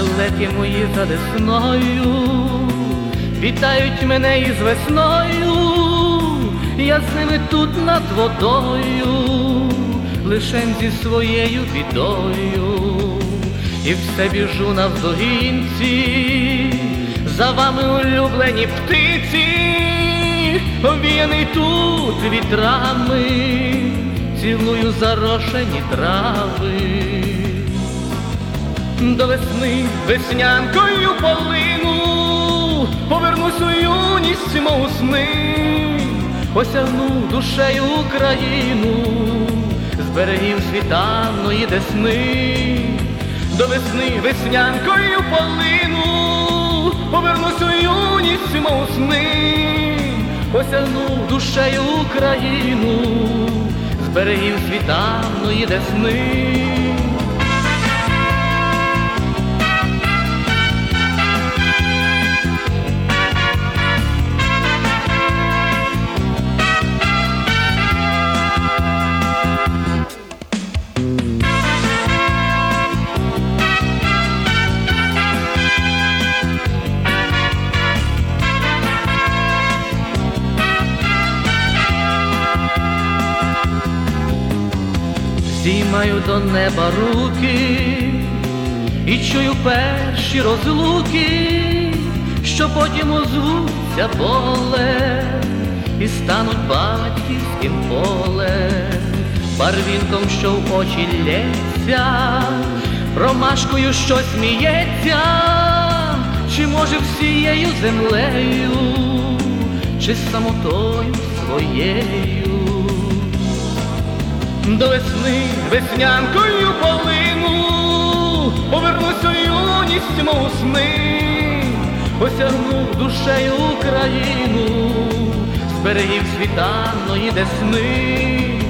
лелеки мої за десною, вітають мене із весною, я з ними тут над водою, лишень зі своєю бідою, і все біжу навздогінці, за вами улюблені птиці, обіяний тут вітрами, цілую зарошені трави до весни веснянкою полину, повернусь у юність мов сни, осягну душею Україну, з берегів світанної десни, до весни веснянкою полину, повернусь у юність мов сни, осягну душею Україну, з берегів світанної десни. Здіймаю до неба руки і чую перші розлуки, що потім озвуться поле і стануть батьківським полем, барвінком, що в очі лється, ромашкою що сміється, чи може всією землею, чи самотою своєю до весни веснянкою полину, повернусь у юність мов сни, осягну душею Україну, з берегів світанної десни,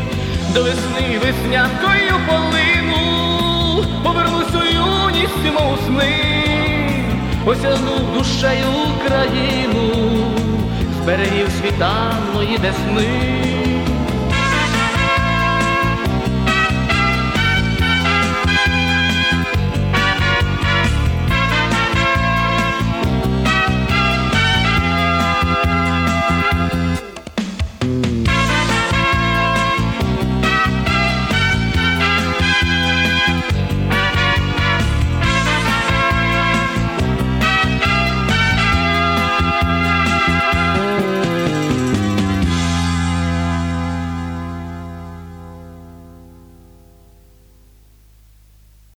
до весни веснянкою полину, повернусь у юність мов сни, осягну душею Україну, з берегів світанної десни.